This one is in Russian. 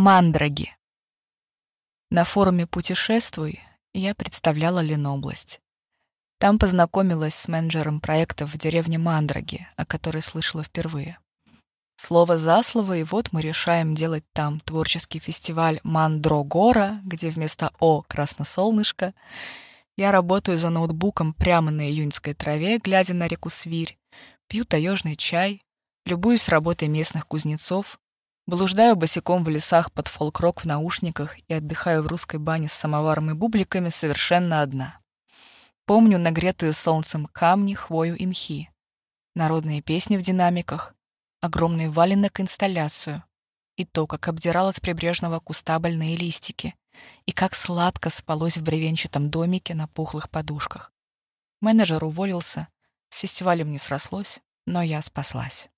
Мандраги. На форуме «Путешествуй» я представляла Ленобласть. Там познакомилась с менеджером проектов в деревне Мандраги, о которой слышала впервые. Слово за слово, и вот мы решаем делать там творческий фестиваль Мандрогора, где вместо «О» — красносолнышко. Я работаю за ноутбуком прямо на июньской траве, глядя на реку Свирь, пью таежный чай, любуюсь работой местных кузнецов, блуждаю босиком в лесах под фолк-рок в наушниках и отдыхаю в русской бане с самоваром и бубликами совершенно одна. Помню нагретые солнцем камни, хвою и мхи, народные песни в динамиках, огромный валенок инсталляцию и то, как обдирала с прибрежного куста больные листики, и как сладко спалось в бревенчатом домике на пухлых подушках. Менеджер уволился, с фестивалем не срослось, но я спаслась.